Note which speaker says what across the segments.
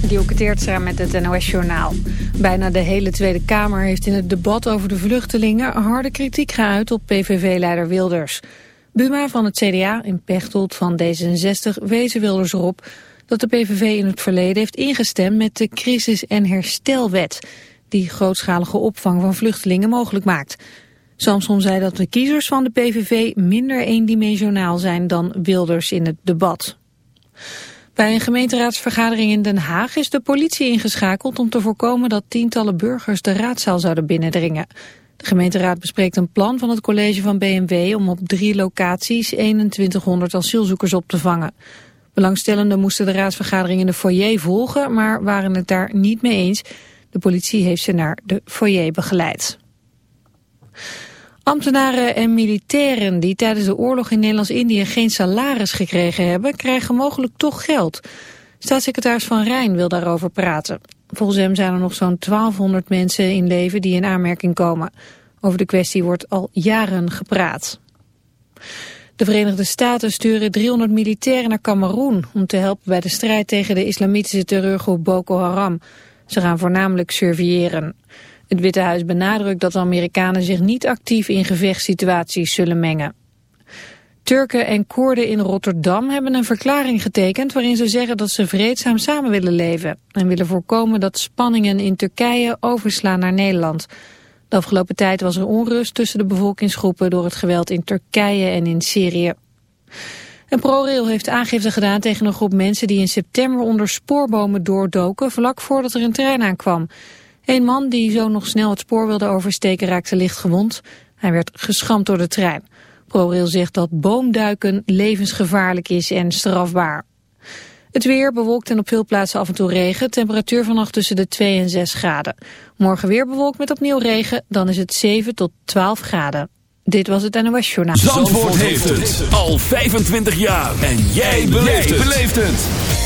Speaker 1: Dielke Teertstra met het NOS-journaal. Bijna de hele Tweede Kamer heeft in het debat over de vluchtelingen... harde kritiek geuit op PVV-leider Wilders. Buma van het CDA en Pechtold van D66 wezen Wilders erop... dat de PVV in het verleden heeft ingestemd met de crisis- en herstelwet... die grootschalige opvang van vluchtelingen mogelijk maakt... Samson zei dat de kiezers van de PVV minder eendimensionaal zijn dan Wilders in het debat. Bij een gemeenteraadsvergadering in Den Haag is de politie ingeschakeld om te voorkomen dat tientallen burgers de raadzaal zouden binnendringen. De gemeenteraad bespreekt een plan van het college van BMW om op drie locaties 2100 asielzoekers op te vangen. Belangstellenden moesten de raadsvergadering in de foyer volgen, maar waren het daar niet mee eens. De politie heeft ze naar de foyer begeleid. Ambtenaren en militairen die tijdens de oorlog in Nederlands-Indië geen salaris gekregen hebben, krijgen mogelijk toch geld. Staatssecretaris Van Rijn wil daarover praten. Volgens hem zijn er nog zo'n 1200 mensen in leven die in aanmerking komen. Over de kwestie wordt al jaren gepraat. De Verenigde Staten sturen 300 militairen naar Cameroen om te helpen bij de strijd tegen de islamitische terreurgroep Boko Haram. Ze gaan voornamelijk surveilleren. Het Witte Huis benadrukt dat de Amerikanen zich niet actief in gevechtssituaties zullen mengen. Turken en Koerden in Rotterdam hebben een verklaring getekend waarin ze zeggen dat ze vreedzaam samen willen leven en willen voorkomen dat spanningen in Turkije overslaan naar Nederland. De afgelopen tijd was er onrust tussen de bevolkingsgroepen door het geweld in Turkije en in Syrië. En ProRail heeft aangifte gedaan tegen een groep mensen die in september onder spoorbomen doordoken vlak voordat er een trein aankwam. Een man die zo nog snel het spoor wilde oversteken raakte licht gewond. Hij werd geschampt door de trein. ProRail zegt dat boomduiken levensgevaarlijk is en strafbaar. Het weer bewolkt en op veel plaatsen af en toe regen. Temperatuur vannacht tussen de 2 en 6 graden. Morgen weer bewolkt met opnieuw regen. Dan is het 7 tot 12 graden. Dit was het NOS Journaal.
Speaker 2: Zandvoort, Zandvoort heeft het al 25 jaar. En jij beleeft het.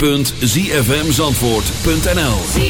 Speaker 3: www.zfmzandvoort.nl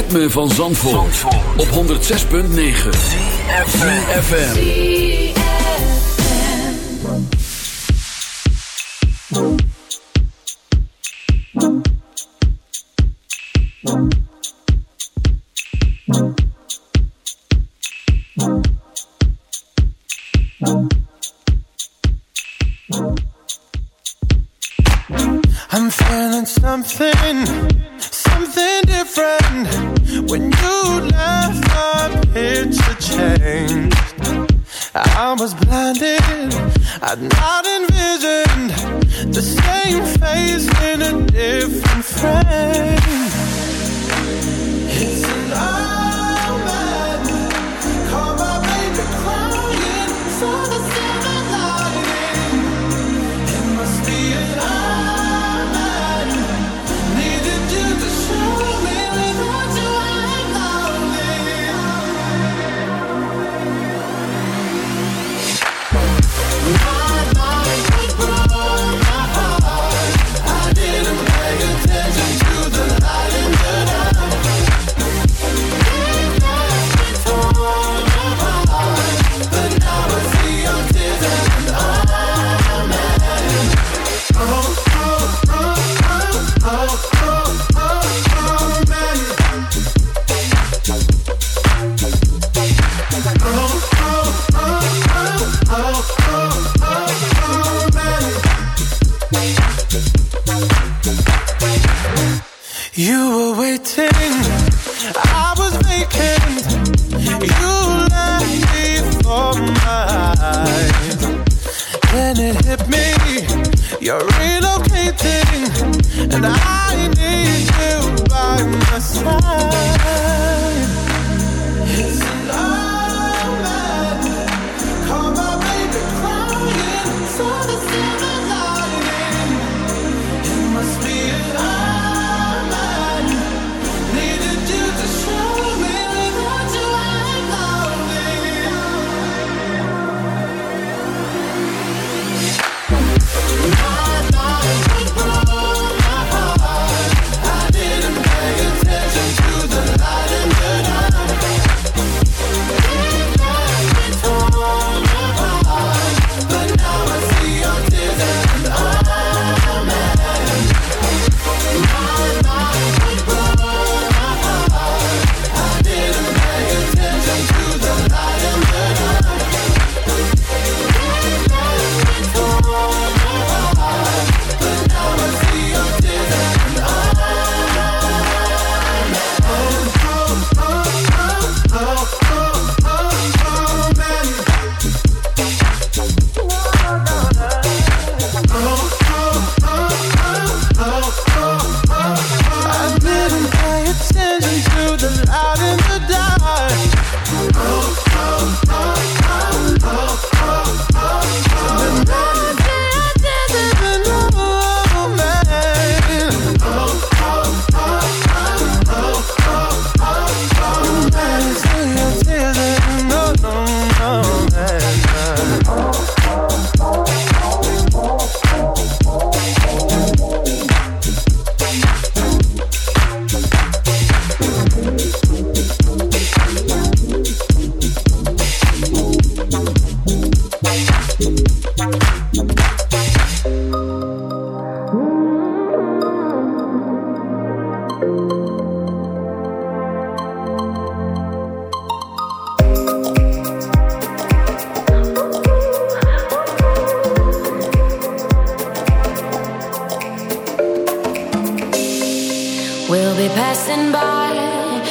Speaker 3: ritme van Zandvoort,
Speaker 4: Zandvoort. op 106.9 CFFM
Speaker 5: I'm feeling something. I'd not envisioned the same face in a different frame.